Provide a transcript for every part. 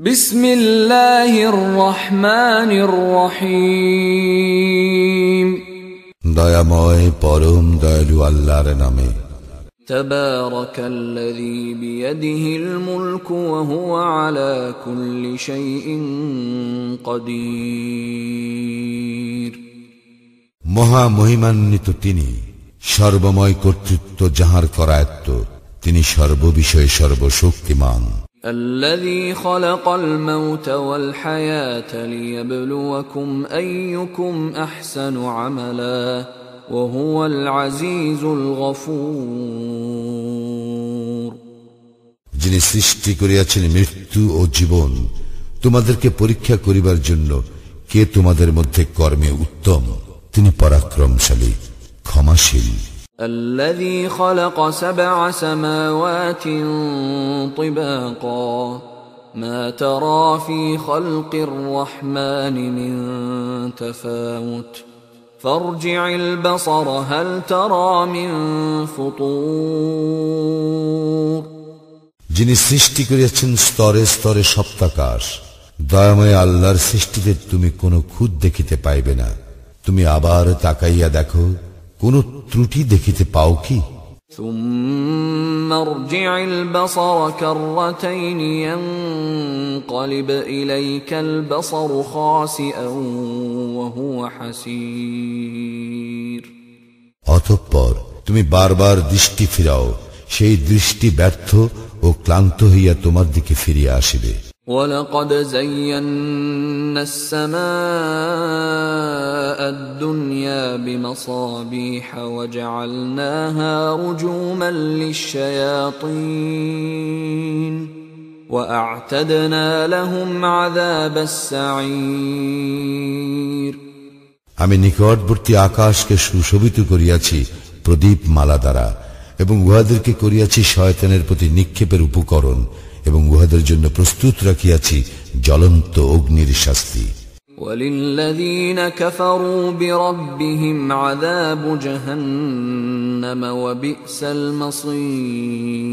بسم الله الرحمن الرحيم দয়াময় পরম দয়ালু আল্লাহর নামে تبارك الذي بيده الملك وهو على كل شيء قدير মহা মহিমান্বিত তিনি সর্বময় কর্তৃত্ব যাহার করায়ত্ত তিনি সর্ববিষয়ে সর্বশক্তিমান الذي خلق الموت والحياة ليبلوكم أيكم أحسن عملا وهو العزيز الغفور যিনি সৃষ্টি করিয়াছেন মৃত্যু ও জীবন তোমাদেরকে পরীক্ষা করিবার জন্য কে তোমাদের মধ্যে কর্মে উত্তম তিনি পরাক্রমশালী ক্ষমাশীল الذي خلق سبع سماوات طباقا ما ترى في خلق الرحمن من تفاوت فارجع البصر هل ترى من فطور যিনি সৃষ্টি করিয়াছেন স্তরে স্তরে সপ্তাকাশ দয়াময় আল্লাহর সৃষ্টিতে তুমি কোনো খুদ দেখিতে পাইবে না তুমি আবার তাকাইয়া দেখো কোন ত্রুটি দেখিতে পাও কি ثم ارجع البصر كرتين ينقلب إليك البصر خاسئا وهو حسير অতঃপর তুমি বারবার দৃষ্টি ফিরাও সেই দৃষ্টি ব্যর্থ ও ক্লান্ত হইয়া তোমার দিকে ফিরিয়া আসিবে ولقد زينا السماء الدنيا بمصابيح وجعلناها رجوما للشياطين واعتدنا لهم عذاب السعير আমি নিকটবর্তী আকাশকে সুশোভিত করিয়াছি প্রদীপ মালা দ্বারা এবং উহাদেরকে করিয়াছি শয়তানের প্রতি নিক্ষেপের উপকরণ এবং উহাদের জন্য প্রস্তুত রাখিয়াছি জ্বলন্ত অগ্নির শাস্তি وللذين كفروا بربهم عذاب جهنم وبئس المصير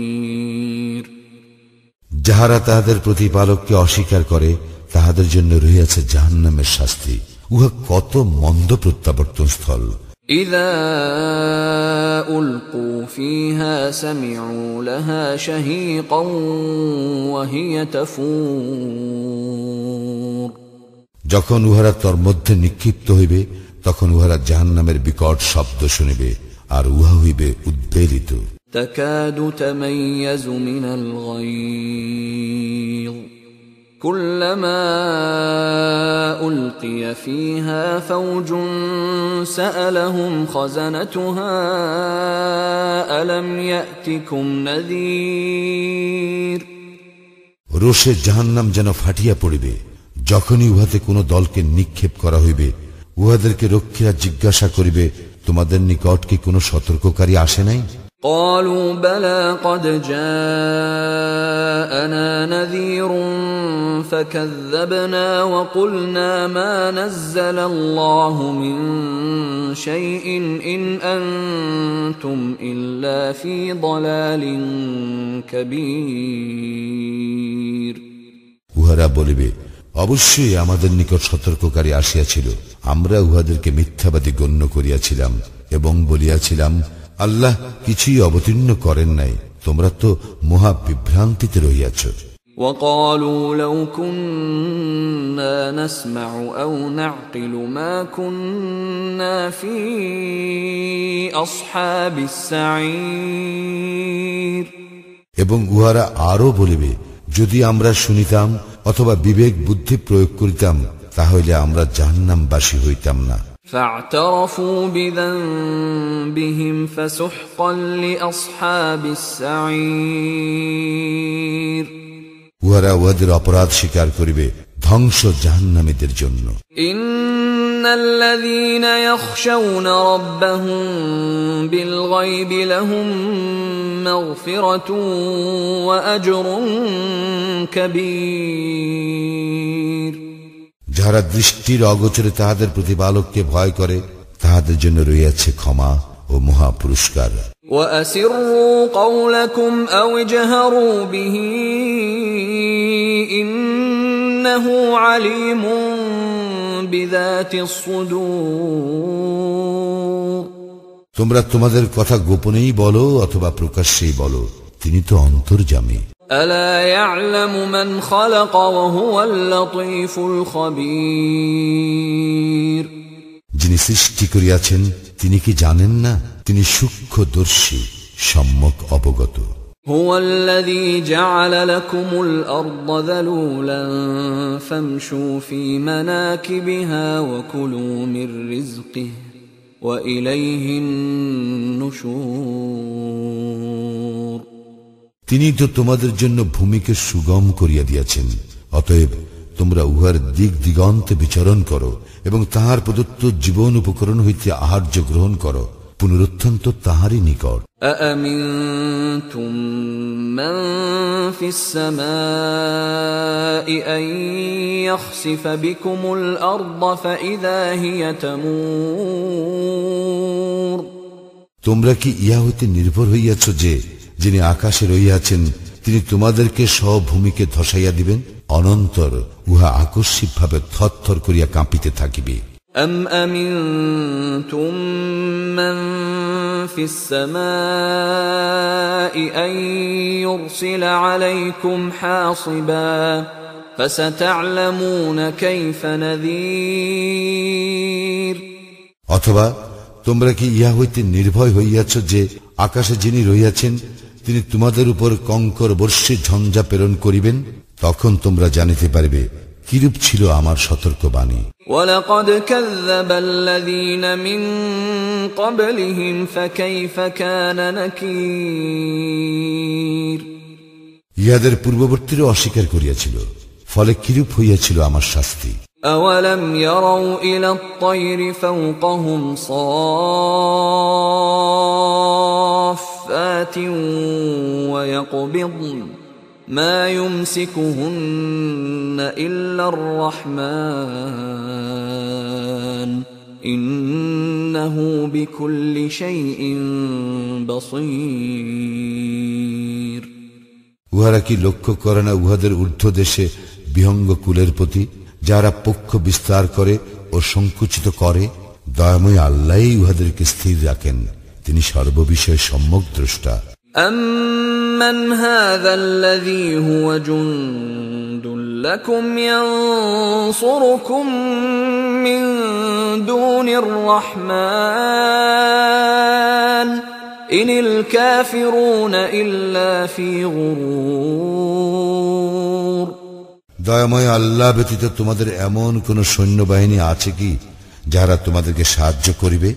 যাহারা তাহাদের প্রতিপালককে অস্বীকার করে তাহাদের জন্য রহিয়াছে জাহান্নামের শাস্তি উহা কত মন্দ প্রত্যাবর্তন স্থল إذا ألقوا فيها سمعوا لها شهيقا وهي تفور যখন উহারা তোর মধ্যে নিক্ষিপ্ত হইবে তখন উহারা জাহান্নামের বিকট শব্দ শুনিবে আর উহা হইবে উদ্বেলিত تكاد تميز من الغيظ كلما القي فيها فوج سالهم خزنتها الم ياتكم نذير রোষে জাহান্নাম যেন ফাটিয়া পড়িবে যখনই উহাতে কোনো দলকে নিক্ষেপ করা হইবে উহাদেরকে রক্ষীরা জিজ্ঞাসা করিবে তোমাদের নিকট কি কোনো সতর্ককারী আসে নাই قالوا بلى قد جاءنا نذير فكذبنا وقلنا ما نزل الله من شيء ان انتم الا في ضلال كبير উহারা বলিবে অবশ্যই আমাদের নিকট সতর্ককারী আসিয়াছিল আমরা উহাদেরকে মিথ্যাবাদী গণ্য করিয়াছিলাম এবং বলিয়াছিলাম আল্লাহ কিছুই অবতীর্ণ করেন নাই তোমরা তো মহা বিভ্রান্তিতে রহিয়াছ وقالوا لو كنا نسمع او نعقل ما كنا في اصحاب السعير এবং উহারা আরো বলিবে যদি আমরা শুনিতাম অথবা বিবেক বুদ্ধি প্রয়োগ করিতাম তাহলে আমরা জাহান্নামবাসী হইতাম না فاعترفوا بذنبهم فسحقا لاصحاب السعير উহারা উহাদের অপরাধ স্বীকার করিবে ধ্বংস জাহান্নামীদের জন্য ان الذين يخشون ربهم بالغيب لهم مغفره واجر كبير যাহারা দৃষ্টির অগোচরে তাহাদের প্রতিপালককে ভয় করে তাহাদের জন্য রইয়াছে ক্ষমা ও মহা পুরস্কার তোমরা তোমাদের কথা গোপনেই বলো অথবা প্রকাশ্যেই বলো তিনি তো অন্তর্জামী। ألا يعلم من خلق وهو اللطيف الخبير যিনি সৃষ্টি করিয়াছেন তিনি কি জানেন না তিনি সূক্ষ্মদর্শী সম্যক অবগত هو الذي جعل لكم الأرض ذلولا فامشوا في مناكبها وكلوا من رزقه وإليه النشور তিনি তো তোমাদের জন্য ভূমিকে সুগম করিয়া দিয়াছেন অতএব তোমরা উহার দিক দিগন্তে বিচরণ করো এবং তাহার প্রদত্ত জীবন উপকরণ হইতে আহার্য গ্রহণ করো পুনরুত্থান তো তাহারই নিকট أأمنتم من في السماء أن يخسف بكم الأرض فإذا هي تمور তোমরা কি ইহা হইতে নির্ভর হইয়াছ যে যিনি আকাশে রইয়াছেন তিনি তোমাদেরকে স্বভূমিকে ধসাইয়া দিবেন অনন্তর উহা আকস্মিকভাবে থরথর করিয়া কাঁপিতে থাকিবে أم أمنتم من في السماء أن يرسل عليكم حاصبا فستعلمون كيف نذير অথবা তোমরা কি ইহা হইতে নির্ভয় হইয়াছ যে আকাশে যিনি রইয়াছেন তিনি তোমাদের উপর কঙ্কর বর্ষে ঝঞ্ঝা প্রেরণ করিবেন তখন তোমরা জানিতে পারবে কিরূপ ছিল আমার সতর্কবাণী ولقد كذب الذين من قبلهم فكيف كان نكير ইহাদের পূর্ববর্তীরও অস্বীকার করিয়াছিল ফলে কিরূপ হইয়াছিল আমার শাস্তি أولم يروا إلى الطير فوقهم صافات ويقبضن ما يمسكهن إلا الرحمن إنه بكل شيء بصير উহারা কি লক্ষ্য করে না উহাদের ঊর্ধ্ব দেশে বিহঙ্গ কুলের প্রতি যারা পক্ষ বিস্তার করে ও সংকুচিত করে দয়াময় আল্লাহ উহাদেরকে স্থির রাখেন তিনি সর্ববিষয়ে সম্যক দ্রষ্টা أمن هذا الذي هو جند لكم ينصركم من دون الرحمن إن الكافرون إلا في غرور দয়াময় আল্লাহ ব্যতীত তোমাদের এমন কোন সৈন্যবাহিনী আছে কি যারা তোমাদেরকে সাহায্য করিবে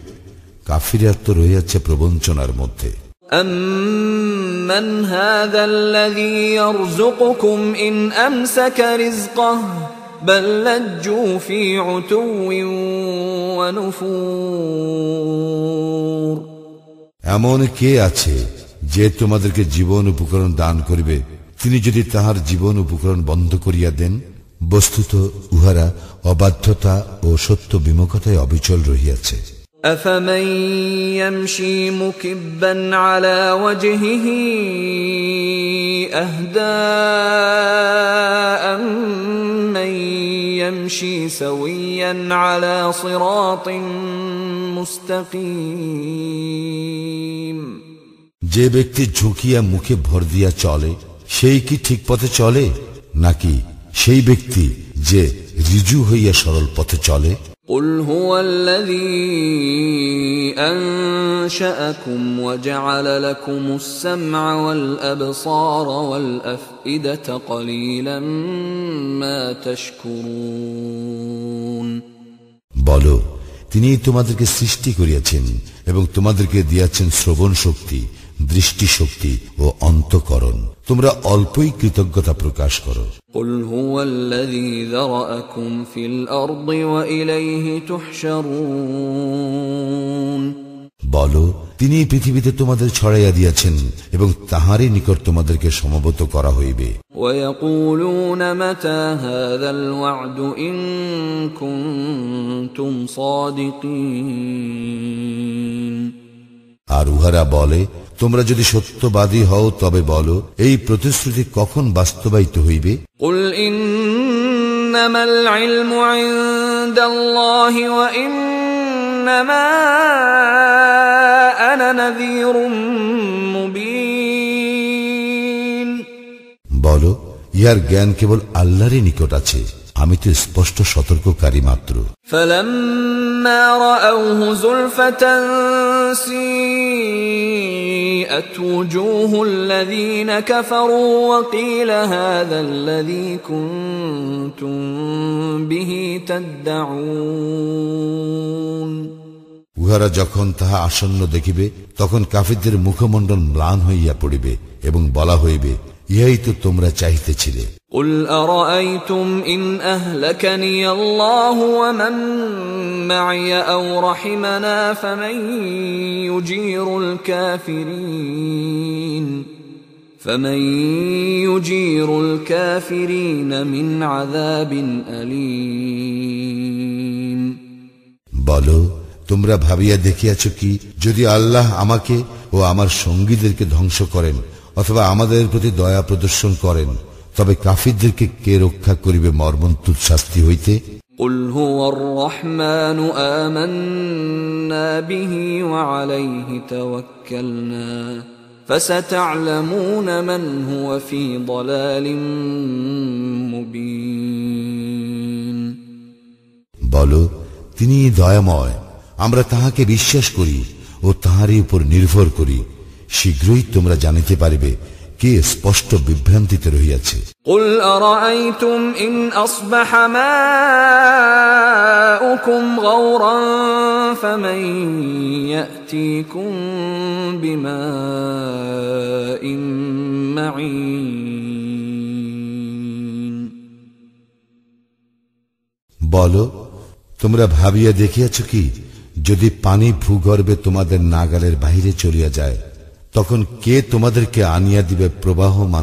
কাফিরার তো রয়েছে প্রবঞ্চনার মধ্যে أمن هذا الذي يرزقكم إن أمسك رزقه بل لجوا في عتو ونفور এমন কে আছে যে তোমাদেরকে জীবন উপকরণ দান করিবে তিনি যদি তাহার জীবন উপকরণ বন্ধ করিয়া দেন বস্তুত উহারা অবাধ্যতা ও সত্য বিমুখতায় অবিচল রহিয়াছে أفمن يمشي مكبا على وجهه أهدى أمن يمشي سويا على صراط مستقيم যে ব্যক্তি ঝুঁকিয়া মুখে ভর দিয়া চলে সেই কি ঠিক পথে চলে নাকি সেই ব্যক্তি যে রিজু হইয়া সরল পথে চলে قل هو الذي أنشأكم وجعل لكم السمع والأبصار والأفئدة قليلا ما تشكرون বলো তিনি তোমাদেরকে সৃষ্টি করিয়াছেন এবং তোমাদেরকে দিয়াছেন শ্রবণ শক্তি দৃষ্টি শক্তি ও অন্তকরণ তোমরা অল্পই কৃতজ্ঞতা প্রকাশ করো قل هو الذي ذرأكم في الأرض وإليه تحشرون বলো তিনি পৃথিবীতে তোমাদের ছড়াইয়া দিয়াছেন এবং তাহারই নিকট তোমাদেরকে সমবেত করা হইবে ويقولون متى هذا الوعد إن كنتم صادقين আর উহারা বলে তোমরা যদি সত্যবাদী হও তবে বলো এই প্রতিশ্রুতি কখন বাস্তবায়িত হইবে? বলো ইয়ার জ্ঞান কেবল আল্লাহরই নিকট আছে। আমি তো স্পষ্ট সতর্ককারী মাত্র فلما رأوه زلفة سيئت وجوه الذين كفروا وقيل هذا الذي كنتم به تدعون উহারা যখন তাহা আসন্ন দেখিবে তখন কাফিরদের মুখমণ্ডল ম্লান হইয়া পড়িবে এবং বলা হইবে ইহাই তো তোমরা চাহিতেছিলে قل أرأيتم إن أهلكني الله ومن معي أو رحمنا فمن يجير الكافرين فمن يجير الكافرين من عذاب أليم বলো তোমরা ভাবিয়া দেখিয়াছ কি যদি আল্লাহ আমাকে ও আমার সঙ্গীদেরকে ধ্বংস করেন অথবা আমাদের প্রতি দয়া প্রদর্শন করেন তবে কাফিরদেরকে কে রক্ষা করিবে মর্মন্তুদ শাস্তি হইতে قل هو الرحمن آمنا به وعليه توكلنا فستعلمون من هو في ضلال مبين বলো তিনি দয়াময় আমরা তাহাকে বিশ্বাস করি ও তাহারই উপর নির্ভর করি শীঘ্রই তোমরা জানিতে পারিবে কে স্পষ্ট বিভ্রান্তিতে রহিয়াছে قل أرأيتم إن أصبح ماؤكم غورا فمن يأتيكم بماء معين বলো তোমরা ভাবিয়া দেখিয়াছ কি যদি পানি ভূগর্ভে তোমাদের নাগালের বাহিরে চলিয়া যায় তখন কে তোমাদেরকে আনিয়া দিবে প্রবাহমান?